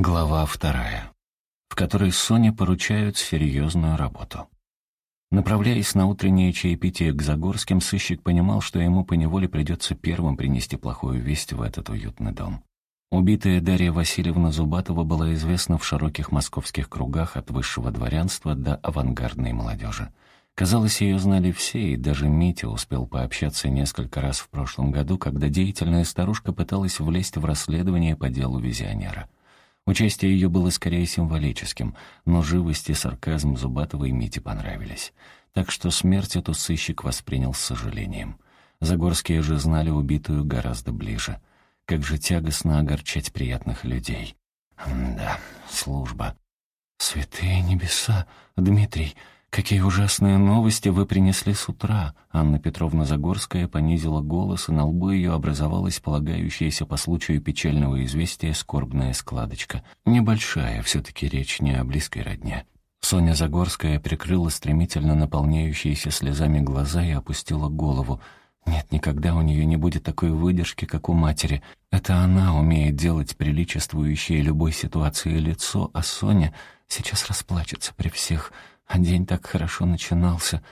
Глава вторая, в которой Соне поручают серьезную работу. Направляясь на утреннее чаепитие к Загорским, сыщик понимал, что ему поневоле придется первым принести плохую весть в этот уютный дом. Убитая Дарья Васильевна Зубатова была известна в широких московских кругах от высшего дворянства до авангардной молодежи. Казалось, ее знали все, и даже Митя успел пообщаться несколько раз в прошлом году, когда деятельная старушка пыталась влезть в расследование по делу визионера — Участие ее было скорее символическим, но живость и сарказм Зубатовой Мите понравились. Так что смерть эту сыщик воспринял с сожалением. Загорские же знали убитую гораздо ближе. Как же тягостно огорчать приятных людей. да, служба. «Святые небеса, Дмитрий!» «Какие ужасные новости вы принесли с утра!» Анна Петровна Загорская понизила голос, и на лбу ее образовалась полагающаяся по случаю печального известия скорбная складочка. Небольшая, все-таки речь не о близкой родне. Соня Загорская прикрыла стремительно наполняющиеся слезами глаза и опустила голову. Нет, никогда у нее не будет такой выдержки, как у матери. Это она умеет делать приличествующее любой ситуации лицо, а Соня сейчас расплачется при всех — а день так хорошо начинался.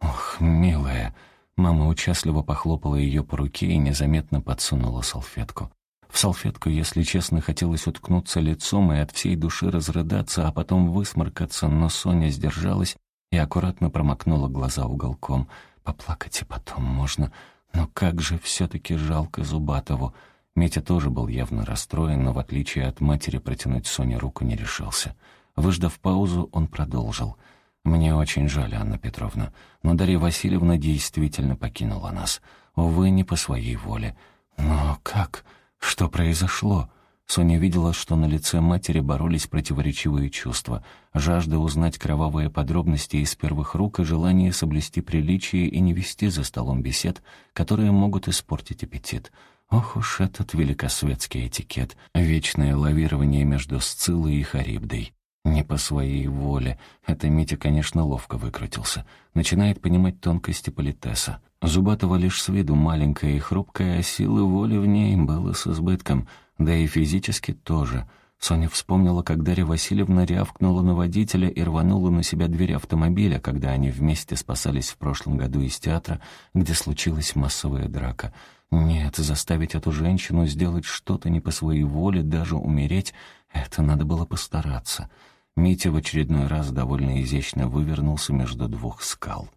Ох, милая. Мама участливо похлопала ее по руке и незаметно подсунула салфетку. В салфетку, если честно, хотелось уткнуться лицом и от всей души разрыдаться, а потом высморкаться, но Соня сдержалась и аккуратно промокнула глаза уголком. Поплакать и потом можно, но как же все-таки жалко Зубатову. Митя тоже был явно расстроен, но в отличие от матери протянуть Соне руку не решился. Выждав паузу, он продолжил — «Мне очень жаль, Анна Петровна, но Дарья Васильевна действительно покинула нас. Увы, не по своей воле. Но как? Что произошло?» Соня видела, что на лице матери боролись противоречивые чувства. Жажда узнать кровавые подробности из первых рук и желание соблюсти приличие и не вести за столом бесед, которые могут испортить аппетит. Ох уж этот великосветский этикет, вечное лавирование между Сциллой и Харибдой. Не по своей воле. Это Митя, конечно, ловко выкрутился. Начинает понимать тонкости политеса. Зубатова лишь с виду маленькая и хрупкая, а силы воли в ней было с избытком. Да и физически тоже. Соня вспомнила, как Дарья Васильевна рявкнула на водителя и рванула на себя дверь автомобиля, когда они вместе спасались в прошлом году из театра, где случилась массовая драка. Нет, заставить эту женщину сделать что-то не по своей воле, даже умереть — это надо было постараться. Митя в очередной раз довольно изящно вывернулся между двух скал.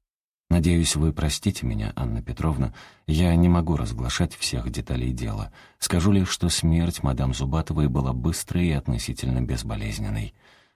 «Надеюсь, вы простите меня, Анна Петровна. Я не могу разглашать всех деталей дела. Скажу лишь, что смерть мадам Зубатовой была быстрой и относительно безболезненной».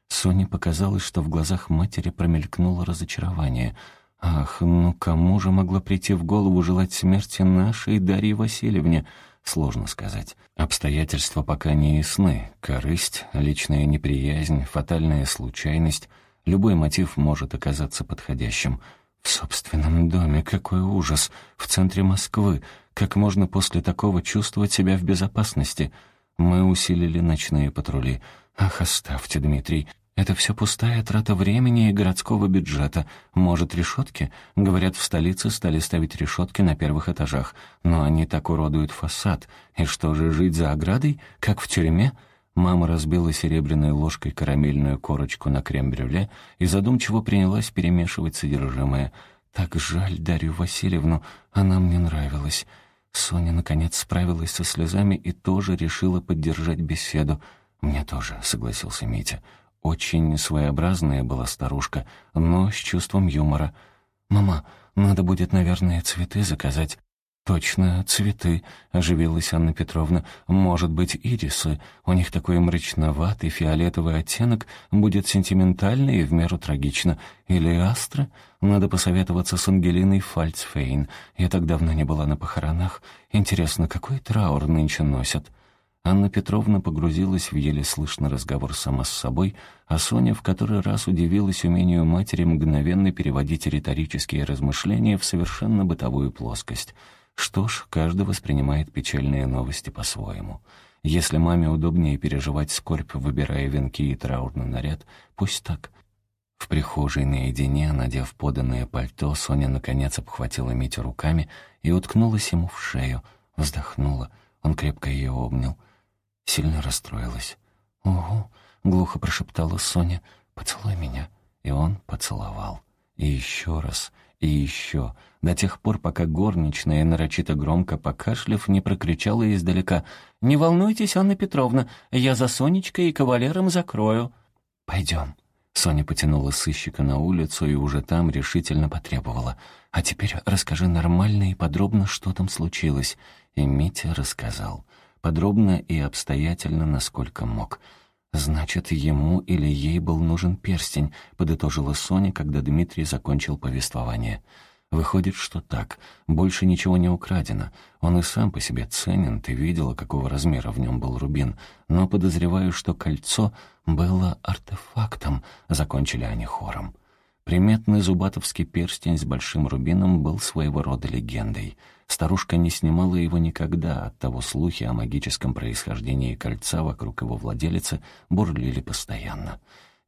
Соне показалось, что в глазах матери промелькнуло разочарование. «Ах, ну кому же могло прийти в голову желать смерти нашей Дарье Васильевне?» Сложно сказать. Обстоятельства пока не ясны. Корысть, личная неприязнь, фатальная случайность. Любой мотив может оказаться подходящим. В собственном доме какой ужас! В центре Москвы. Как можно после такого чувствовать себя в безопасности? Мы усилили ночные патрули. Ах, оставьте, Дмитрий. Это все пустая трата времени и городского бюджета. Может, решетки? Говорят, в столице стали ставить решетки на первых этажах, но они так уродуют фасад. И что же, жить за оградой, как в тюрьме? Мама разбила серебряной ложкой карамельную корочку на крем-брюле и задумчиво принялась перемешивать содержимое. «Так жаль Дарью Васильевну, она мне нравилась». Соня, наконец, справилась со слезами и тоже решила поддержать беседу. «Мне тоже», — согласился Митя. Очень своеобразная была старушка, но с чувством юмора. «Мама, надо будет, наверное, цветы заказать». «Точно, цветы», — оживилась Анна Петровна. «Может быть, ирисы. У них такой мрачноватый фиолетовый оттенок, будет сентиментально и в меру трагично. Или астры? Надо посоветоваться с Ангелиной Фальцфейн. Я так давно не была на похоронах. Интересно, какой траур нынче носят?» Анна Петровна погрузилась в еле слышный разговор сама с собой, а Соня в который раз удивилась умению матери мгновенно переводить риторические размышления в совершенно бытовую плоскость. Что ж, каждый воспринимает печальные новости по-своему. Если маме удобнее переживать скорбь, выбирая венки и траурный наряд, пусть так. В прихожей наедине, надев поданное пальто, Соня наконец обхватила Митю руками и уткнулась ему в шею, вздохнула. Он крепко ее обнял — Сильно расстроилась. «Угу», — глухо прошептала Соня, — «поцелуй меня». И он поцеловал. И еще раз, и еще, до тех пор, пока горничная, нарочито громко покашлив, не прокричала издалека «Не волнуйтесь, Анна Петровна, я за Сонечкой и кавалером закрою». «Пойдем». Соня потянула сыщика на улицу и уже там решительно потребовала. «А теперь расскажи нормально и подробно, что там случилось». И Митя рассказал. Подробно и обстоятельно, насколько мог. «Значит, ему или ей был нужен перстень», — подытожила Соня, когда Дмитрий закончил повествование. «Выходит, что так. Больше ничего не украдено. Он и сам по себе ценен, ты видела, какого размера в нем был рубин. Но подозреваю, что кольцо было артефактом», — закончили они хором. Приметный зубатовский перстень с большим рубином был своего рода легендой — Старушка не снимала его никогда, оттого слухи о магическом происхождении кольца вокруг его владелицы бурлили постоянно.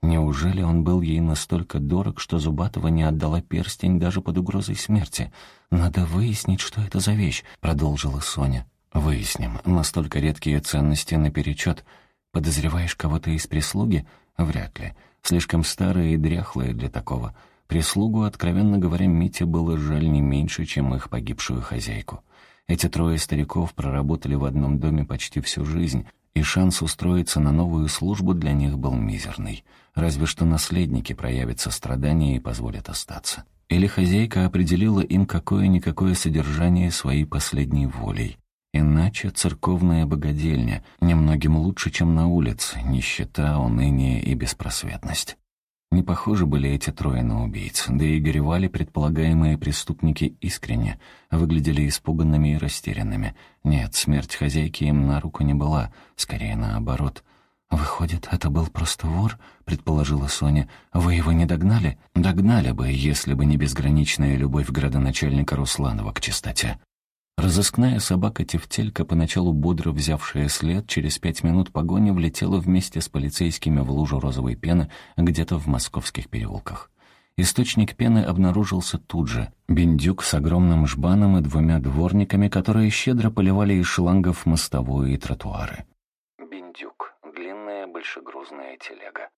Неужели он был ей настолько дорог, что Зубатова не отдала перстень даже под угрозой смерти? «Надо выяснить, что это за вещь», — продолжила Соня. «Выясним. Настолько редкие ценности наперечет. Подозреваешь кого-то из прислуги? Вряд ли. Слишком старые и дряхлые для такого. Прислугу, откровенно говоря, Мите было жаль не меньше, чем их погибшую хозяйку. Эти трое стариков проработали в одном доме почти всю жизнь, и шанс устроиться на новую службу для них был мизерный. Разве что наследники проявят сострадание и позволят остаться. Или хозяйка определила им какое-никакое содержание своей последней волей. Иначе церковная богадельня немногим лучше, чем на улице, нищета, уныние и беспросветность. Не похожи были эти трое на убийц, да и горевали предполагаемые преступники искренне, выглядели испуганными и растерянными. Нет, смерть хозяйки им на руку не была, скорее наоборот. «Выходит, это был просто вор?» — предположила Соня. «Вы его не догнали?» «Догнали бы, если бы не безграничная любовь градоначальника Русланова к чистоте». Разыскная собака-тефтелька, поначалу бодро взявшая след, через пять минут погони влетела вместе с полицейскими в лужу розовой пены где-то в московских переулках. Источник пены обнаружился тут же. Бендюк с огромным жбаном и двумя дворниками, которые щедро поливали из шлангов мостовую и тротуары. Бендюк — длинная большегрузная телега.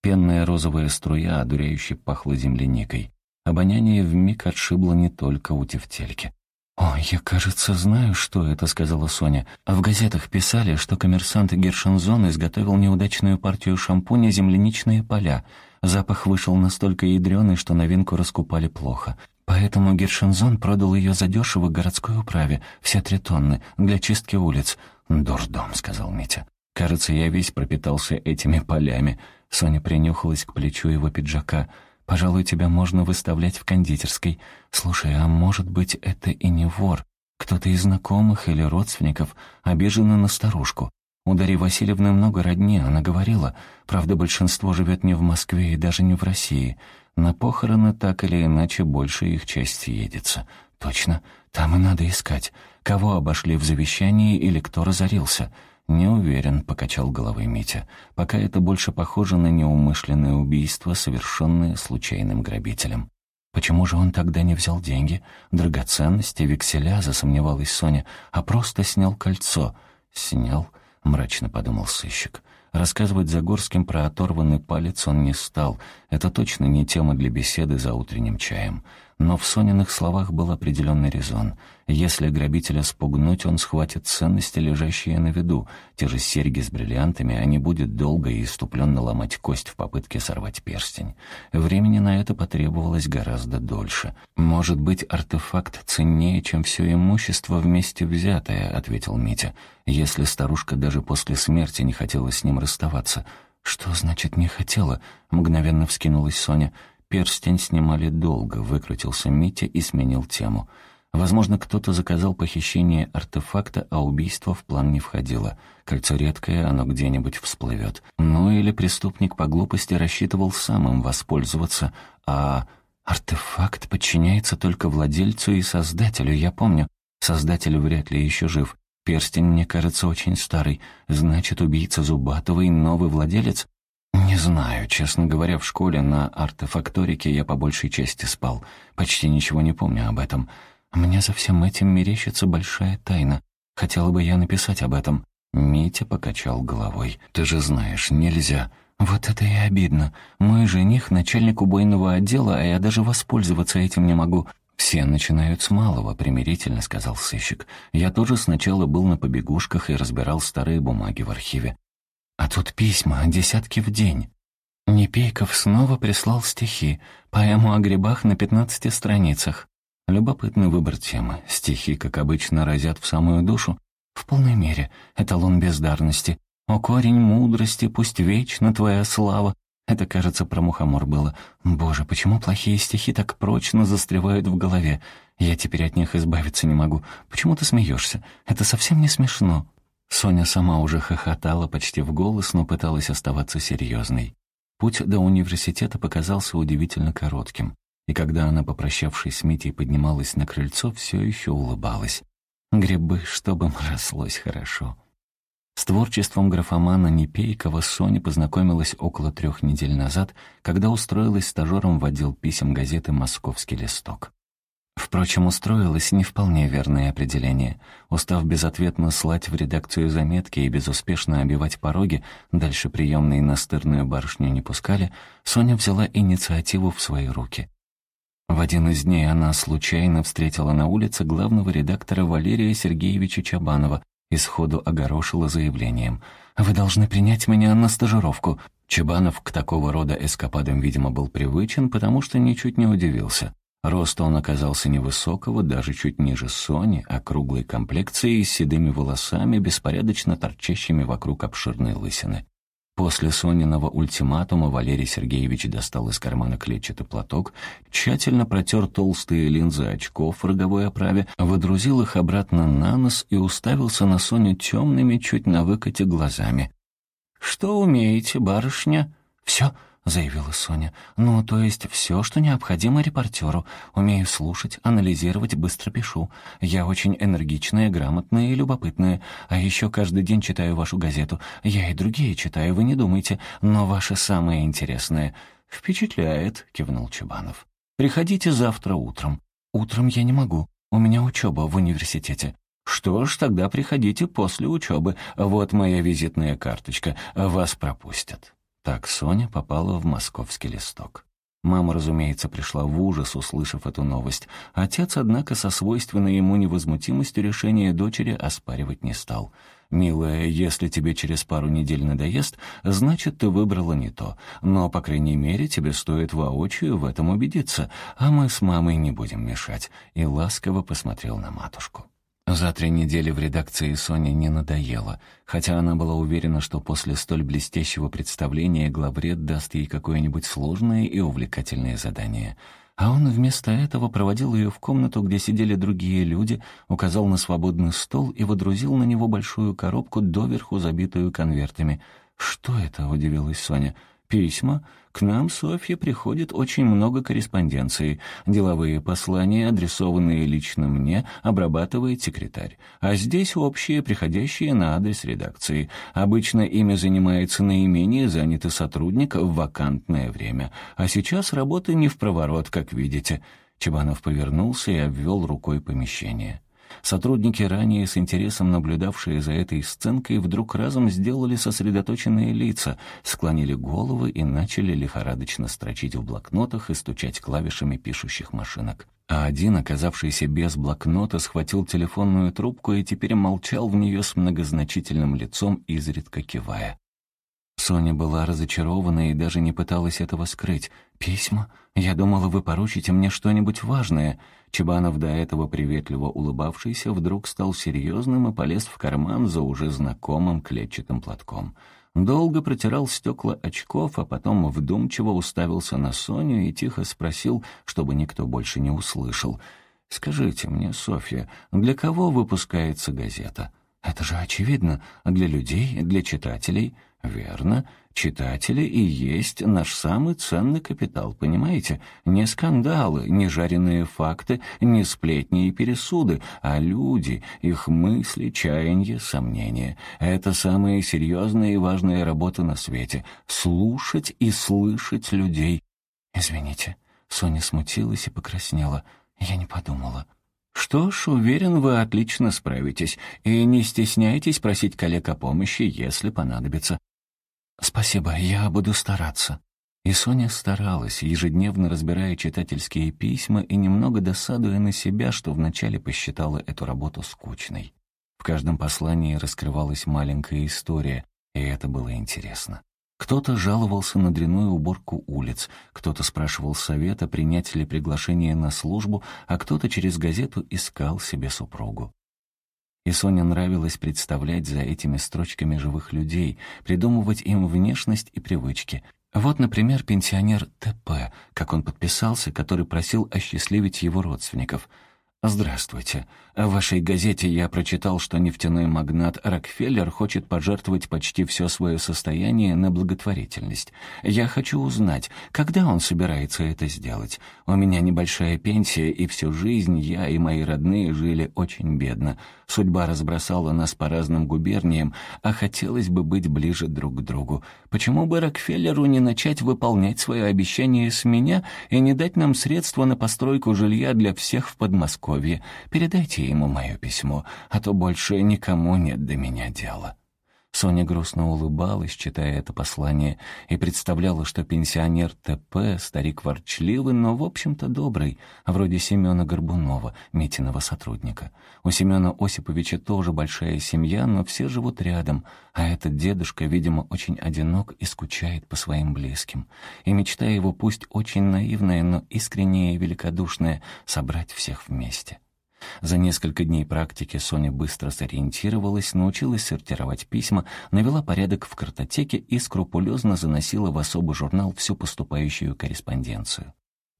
Пенная розовая струя, одуряюще пахла земляникой. Обоняние вмиг отшибло не только у тефтельки. «О, я, кажется, знаю, что это», — сказала Соня. «В газетах писали, что коммерсант Гершензон изготовил неудачную партию шампуня «Земляничные поля». Запах вышел настолько ядреный, что новинку раскупали плохо. Поэтому Гершензон продал ее задешево городской управе, все три тонны, для чистки улиц. «Дурдом», — сказал Митя. «Кажется, я весь пропитался этими полями». Соня принюхалась к плечу его пиджака — Пожалуй, тебя можно выставлять в кондитерской. Слушай, а может быть, это и не вор? Кто-то из знакомых или родственников обижена на старушку. У Дарьи Васильевны много родни, она говорила. Правда, большинство живет не в Москве и даже не в России. На похороны так или иначе больше их часть едется. Точно, там и надо искать. Кого обошли в завещании или кто разорился. «Не уверен», — покачал головой Митя. «Пока это больше похоже на неумышленное убийство, совершенное случайным грабителем». «Почему же он тогда не взял деньги? Драгоценности, векселя?» — засомневалась Соня. «А просто снял кольцо». «Снял?» — мрачно подумал сыщик. Рассказывать Загорским про оторванный палец он не стал. Это точно не тема для беседы за утренним чаем. Но в Сониных словах был определенный резон. Если грабителя спугнуть, он схватит ценности, лежащие на виду. Те же серьги с бриллиантами, а не будет долго и иступленно ломать кость в попытке сорвать перстень. Времени на это потребовалось гораздо дольше. «Может быть, артефакт ценнее, чем все имущество вместе взятое», — ответил Митя. «Если старушка даже после смерти не хотела с ним расставаться». «Что значит «не хотела»?» — мгновенно вскинулась Соня. Перстень снимали долго, выкрутился Митя и сменил тему. Возможно, кто-то заказал похищение артефакта, а убийство в план не входило. Кольцо редкое, оно где-нибудь всплывет. Ну или преступник по глупости рассчитывал самым воспользоваться, а... Артефакт подчиняется только владельцу и создателю, я помню. Создатель вряд ли еще жив. Перстень, мне кажется, очень старый. Значит, убийца Зубатовой — новый владелец? «Не знаю. Честно говоря, в школе на артефакторике я по большей части спал. Почти ничего не помню об этом. Мне за всем этим мерещится большая тайна. Хотела бы я написать об этом. Митя покачал головой. «Ты же знаешь, нельзя». «Вот это и обидно. Мой жених — начальник убойного отдела, а я даже воспользоваться этим не могу. «Все начинают с малого», — примирительно сказал сыщик. «Я тоже сначала был на побегушках и разбирал старые бумаги в архиве. А тут письма, десятки в день». Непейков снова прислал стихи, поэму о грибах на пятнадцати страницах. Любопытный выбор темы. Стихи, как обычно, разят в самую душу. В полной мере. Эталон бездарности. О корень мудрости, пусть вечно твоя слава. Это, кажется, про мухомор было. Боже, почему плохие стихи так прочно застревают в голове? Я теперь от них избавиться не могу. Почему ты смеешься? Это совсем не смешно. Соня сама уже хохотала почти в голос, но пыталась оставаться серьезной. Путь до университета показался удивительно коротким и когда она, попрощавшись с Митей, поднималась на крыльцо, все еще улыбалась. Грибы, чтобы им рослось хорошо. С творчеством графомана Непейкова Соня познакомилась около трех недель назад, когда устроилась стажером в отдел писем газеты «Московский листок». Впрочем, устроилась не вполне верное определение. Устав безответно слать в редакцию заметки и безуспешно обивать пороги, дальше приемные настырную барышню не пускали, Соня взяла инициативу в свои руки. В один из дней она случайно встретила на улице главного редактора Валерия Сергеевича Чабанова и сходу огорошила заявлением. «Вы должны принять меня на стажировку». Чабанов к такого рода эскападам, видимо, был привычен, потому что ничуть не удивился. Рост он оказался невысокого, даже чуть ниже Сони, округлой комплекцией, с седыми волосами, беспорядочно торчащими вокруг обширной лысины. После Сониного ультиматума Валерий Сергеевич достал из кармана клетчатый платок, тщательно протер толстые линзы очков в роговой оправе, выдрузил их обратно на нос и уставился на Соню темными, чуть на выкате глазами. «Что умеете, барышня?» «Все», — заявила Соня. «Ну, то есть все, что необходимо репортеру. Умею слушать, анализировать, быстро пишу. Я очень энергичная, грамотная и любопытная. А еще каждый день читаю вашу газету. Я и другие читаю, вы не думайте, но ваше самое интересное». «Впечатляет», — кивнул Чебанов. «Приходите завтра утром». «Утром я не могу. У меня учеба в университете». «Что ж, тогда приходите после учебы. Вот моя визитная карточка. Вас пропустят». Так Соня попала в московский листок. Мама, разумеется, пришла в ужас, услышав эту новость. Отец, однако, со свойственной ему невозмутимостью решения дочери оспаривать не стал. «Милая, если тебе через пару недель надоест, значит, ты выбрала не то. Но, по крайней мере, тебе стоит воочию в этом убедиться, а мы с мамой не будем мешать». И ласково посмотрел на матушку. За три недели в редакции Соне не надоело, хотя она была уверена, что после столь блестящего представления главред даст ей какое-нибудь сложное и увлекательное задание. А он вместо этого проводил ее в комнату, где сидели другие люди, указал на свободный стол и водрузил на него большую коробку, доверху забитую конвертами. «Что это?» — удивилась Соня. «Письма. К нам, Софья, приходит очень много корреспонденции. Деловые послания, адресованные лично мне, обрабатывает секретарь. А здесь общие, приходящие на адрес редакции. Обычно ими занимается наименее занятый сотрудник в вакантное время. А сейчас работа не в проворот, как видите». Чебанов повернулся и обвел рукой помещение. Сотрудники, ранее с интересом наблюдавшие за этой сценкой, вдруг разом сделали сосредоточенные лица, склонили головы и начали лихорадочно строчить в блокнотах и стучать клавишами пишущих машинок. А один, оказавшийся без блокнота, схватил телефонную трубку и теперь молчал в нее с многозначительным лицом, изредка кивая. Соня была разочарована и даже не пыталась этого скрыть. «Письма? Я думала, вы поручите мне что-нибудь важное». Чебанов, до этого приветливо улыбавшийся, вдруг стал серьезным и полез в карман за уже знакомым клетчатым платком. Долго протирал стекла очков, а потом вдумчиво уставился на Соню и тихо спросил, чтобы никто больше не услышал. «Скажите мне, Софья, для кого выпускается газета?» «Это же очевидно. Для людей, для читателей». Верно, читатели и есть наш самый ценный капитал, понимаете? Не скандалы, не жареные факты, не сплетни и пересуды, а люди, их мысли, чаяния, сомнения. Это самая серьезная и важная работа на свете — слушать и слышать людей. Извините, Соня смутилась и покраснела. Я не подумала. Что ж, уверен, вы отлично справитесь, и не стесняйтесь просить коллег о помощи, если понадобится». «Спасибо, я буду стараться». И Соня старалась, ежедневно разбирая читательские письма и немного досадуя на себя, что вначале посчитала эту работу скучной. В каждом послании раскрывалась маленькая история, и это было интересно. Кто-то жаловался на дрянную уборку улиц, кто-то спрашивал совета, принять ли приглашение на службу, а кто-то через газету искал себе супругу. И Соне нравилось представлять за этими строчками живых людей, придумывать им внешность и привычки. Вот, например, пенсионер ТП, как он подписался, который просил осчастливить его родственников — «Здравствуйте. В вашей газете я прочитал, что нефтяной магнат Рокфеллер хочет пожертвовать почти все свое состояние на благотворительность. Я хочу узнать, когда он собирается это сделать. У меня небольшая пенсия, и всю жизнь я и мои родные жили очень бедно. Судьба разбросала нас по разным губерниям, а хотелось бы быть ближе друг к другу. Почему бы Рокфеллеру не начать выполнять свое обещание с меня и не дать нам средства на постройку жилья для всех в Подмосковье? Передайте ему мое письмо, а то больше никому нет до меня дела». Соня грустно улыбалась, читая это послание, и представляла, что пенсионер ТП, старик ворчливый, но, в общем-то, добрый, вроде Семена Горбунова, Митиного сотрудника. У Семена Осиповича тоже большая семья, но все живут рядом, а этот дедушка, видимо, очень одинок и скучает по своим близким. И мечта его, пусть очень наивная, но искренняя и великодушная, собрать всех вместе. За несколько дней практики Соня быстро сориентировалась, научилась сортировать письма, навела порядок в картотеке и скрупулезно заносила в особый журнал всю поступающую корреспонденцию.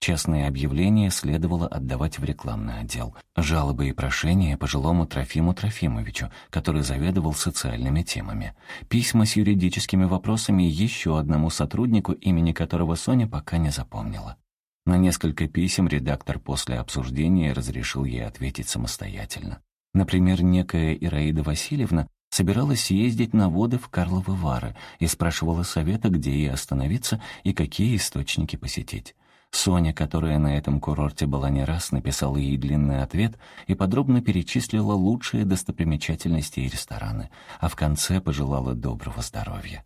Частные объявления следовало отдавать в рекламный отдел. Жалобы и прошения пожилому Трофиму Трофимовичу, который заведовал социальными темами. Письма с юридическими вопросами еще одному сотруднику, имени которого Соня пока не запомнила. На несколько писем редактор после обсуждения разрешил ей ответить самостоятельно. Например, некая Ираида Васильевна собиралась съездить на воды в Карловы Вары и спрашивала совета, где ей остановиться и какие источники посетить. Соня, которая на этом курорте была не раз, написала ей длинный ответ и подробно перечислила лучшие достопримечательности и рестораны, а в конце пожелала доброго здоровья.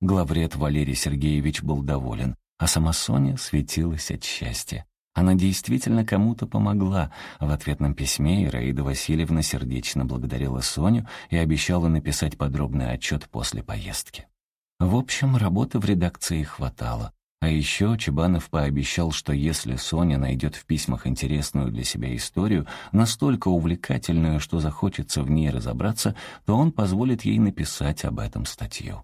Главред Валерий Сергеевич был доволен, а сама Соня светилась от счастья. Она действительно кому-то помогла. В ответном письме Ираида Васильевна сердечно благодарила Соню и обещала написать подробный отчет после поездки. В общем, работы в редакции хватало. А еще Чебанов пообещал, что если Соня найдет в письмах интересную для себя историю, настолько увлекательную, что захочется в ней разобраться, то он позволит ей написать об этом статью.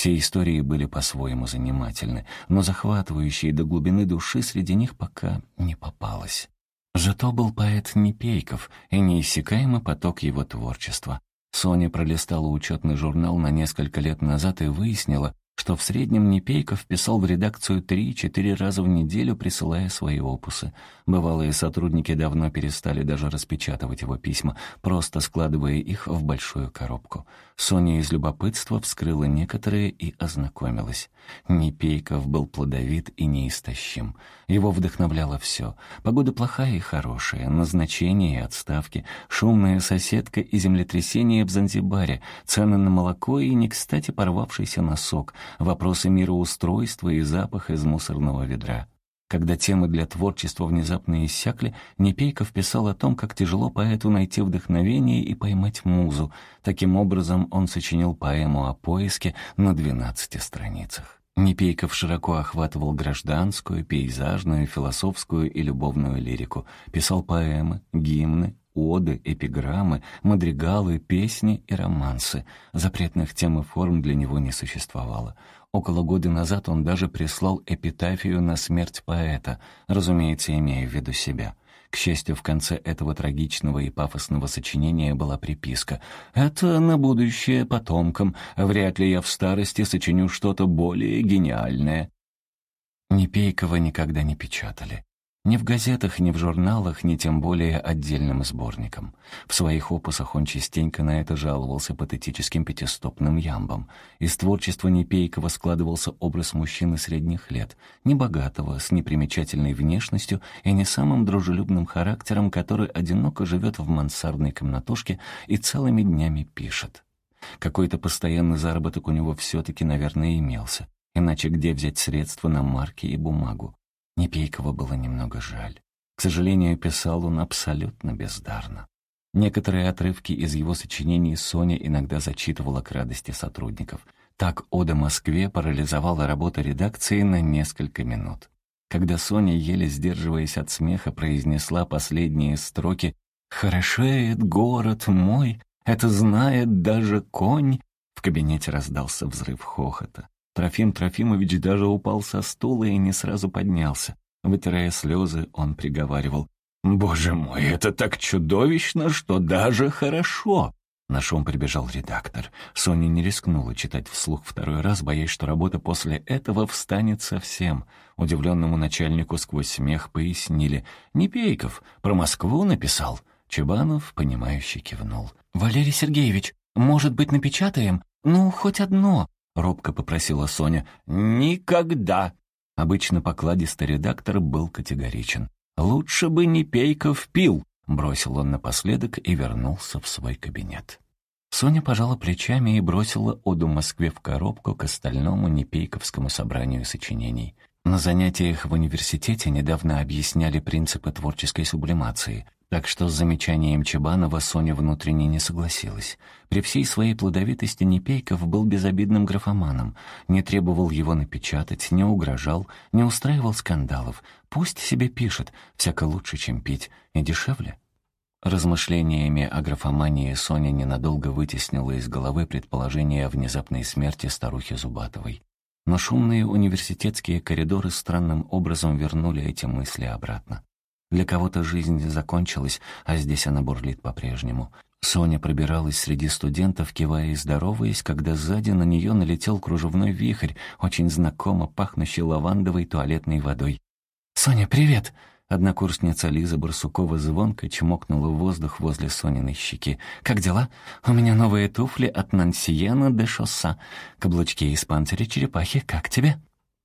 Все истории были по-своему занимательны, но захватывающие до глубины души среди них пока не попалось. Зато был поэт Непейков и неиссякаемый поток его творчества. Соня пролистала учетный журнал на несколько лет назад и выяснила, что в среднем Непейков писал в редакцию три-четыре раза в неделю, присылая свои опусы. Бывалые сотрудники давно перестали даже распечатывать его письма, просто складывая их в большую коробку. Соня из любопытства вскрыла некоторые и ознакомилась. Непейков был плодовит и неистощим. Его вдохновляло все. Погода плохая и хорошая, назначение и отставки, шумная соседка и землетрясение в Занзибаре, цены на молоко и не кстати порвавшийся носок — вопросы мироустройства и запах из мусорного ведра. Когда темы для творчества внезапно иссякли, Непейков писал о том, как тяжело поэту найти вдохновение и поймать музу. Таким образом, он сочинил поэму о поиске на 12 страницах. Непейков широко охватывал гражданскую, пейзажную, философскую и любовную лирику, писал поэмы, гимны, оды, эпиграммы, мадригалы, песни и романсы. Запретных тем и форм для него не существовало. Около года назад он даже прислал эпитафию на смерть поэта, разумеется, имея в виду себя. К счастью, в конце этого трагичного и пафосного сочинения была приписка «Это на будущее потомкам, вряд ли я в старости сочиню что-то более гениальное». Непейкова никогда не печатали. Ни в газетах, ни в журналах, ни тем более отдельным сборником. В своих опусах он частенько на это жаловался патетическим пятистопным ямбом. Из творчества Непейкова складывался образ мужчины средних лет, небогатого, с непримечательной внешностью и не самым дружелюбным характером, который одиноко живет в мансардной комнатушке и целыми днями пишет. Какой-то постоянный заработок у него все-таки, наверное, имелся. Иначе где взять средства на марки и бумагу? Непейкова было немного жаль. К сожалению, писал он абсолютно бездарно. Некоторые отрывки из его сочинений Соня иногда зачитывала к радости сотрудников. Так «Ода Москве» парализовала работу редакции на несколько минут. Когда Соня, еле сдерживаясь от смеха, произнесла последние строки «Хорошеет город мой, это знает даже конь», в кабинете раздался взрыв хохота. Трофим Трофимович даже упал со стула и не сразу поднялся. Вытирая слезы, он приговаривал. «Боже мой, это так чудовищно, что даже хорошо!» На шум прибежал редактор. Соня не рискнула читать вслух второй раз, боясь, что работа после этого встанет совсем. Удивленному начальнику сквозь смех пояснили. «Не Пейков, про Москву написал». Чебанов, понимающе кивнул. «Валерий Сергеевич, может быть, напечатаем? Ну, хоть одно. — робко попросила Соня. «Никогда!» Обычно покладистый редактор был категоричен. «Лучше бы не Пейков пил!» — бросил он напоследок и вернулся в свой кабинет. Соня пожала плечами и бросила «Оду Москве» в коробку к остальному непейковскому собранию сочинений. На занятиях в университете недавно объясняли принципы творческой сублимации — так что с замечанием Чебанова Соня внутренне не согласилась. При всей своей плодовитости Непейков был безобидным графоманом, не требовал его напечатать, не угрожал, не устраивал скандалов. Пусть себе пишет, всяко лучше, чем пить, и дешевле. Размышлениями о графомании Соня ненадолго вытеснила из головы предположение о внезапной смерти старухи Зубатовой. Но шумные университетские коридоры странным образом вернули эти мысли обратно. Для кого-то жизнь закончилась, а здесь она бурлит по-прежнему. Соня пробиралась среди студентов, кивая и здороваясь, когда сзади на нее налетел кружевной вихрь, очень знакомо пахнущий лавандовой туалетной водой. «Соня, привет!» Однокурсница Лиза Барсукова звонко чмокнула в воздух возле Сониной щеки. «Как дела? У меня новые туфли от Нансиена де Шосса. Каблучки из панциря черепахи. Как тебе?»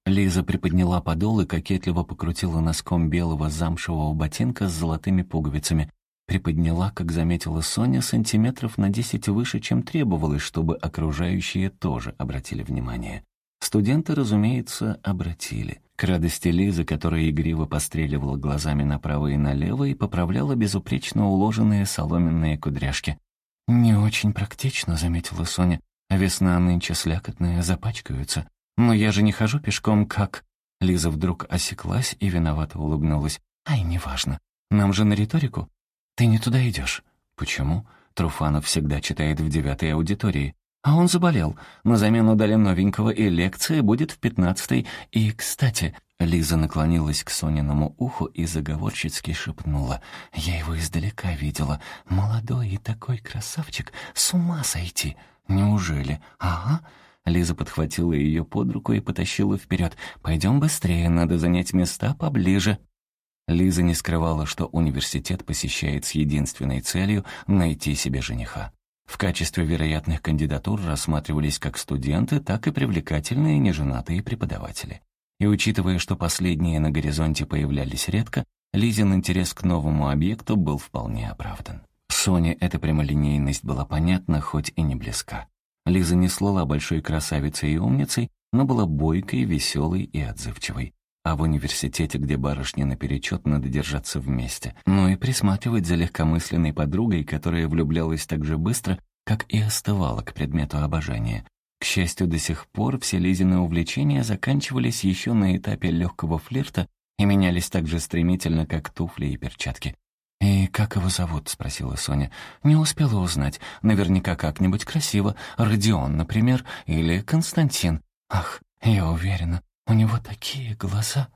Лиза приподняла подол и кокетливо покрутила носком белого замшевого ботинка с золотыми пуговицами. Приподняла, как заметила Соня, сантиметров на десять выше, чем требовалось, чтобы окружающие тоже обратили внимание. Студенты, разумеется, обратили. К радости Лизы, которая игриво постреливала глазами направо и налево и поправляла безупречно уложенные соломенные кудряшки. «Не очень практично», — заметила Соня. «Весна нынче слякотная, запачкаются. «Но я же не хожу пешком, как...» Лиза вдруг осеклась и виновато улыбнулась. «Ай, неважно. Нам же на риторику. Ты не туда идешь». «Почему?» Труфанов всегда читает в девятой аудитории. А он заболел. На замену дали новенького, и лекция будет в пятнадцатой. И, кстати, Лиза наклонилась к Сониному уху и заговорщицки шепнула. «Я его издалека видела. Молодой и такой красавчик. С ума сойти!» «Неужели?» «Ага. Лиза подхватила ее под руку и потащила вперед. «Пойдем быстрее, надо занять места поближе». Лиза не скрывала, что университет посещает с единственной целью найти себе жениха. В качестве вероятных кандидатур рассматривались как студенты, так и привлекательные неженатые преподаватели. И учитывая, что последние на горизонте появлялись редко, Лизин интерес к новому объекту был вполне оправдан. Соне эта прямолинейность была понятна, хоть и не близка. Лиза не слала большой красавицей и умницей, но была бойкой, веселой и отзывчивой. А в университете, где барышни наперечет, надо держаться вместе. Ну и присматривать за легкомысленной подругой, которая влюблялась так же быстро, как и остывала к предмету обожания. К счастью, до сих пор все Лизины увлечения заканчивались еще на этапе легкого флирта и менялись так же стремительно, как туфли и перчатки. «И как его зовут?» — спросила Соня. «Не успела узнать. Наверняка как-нибудь красиво. Родион, например, или Константин. Ах, я уверена, у него такие глаза».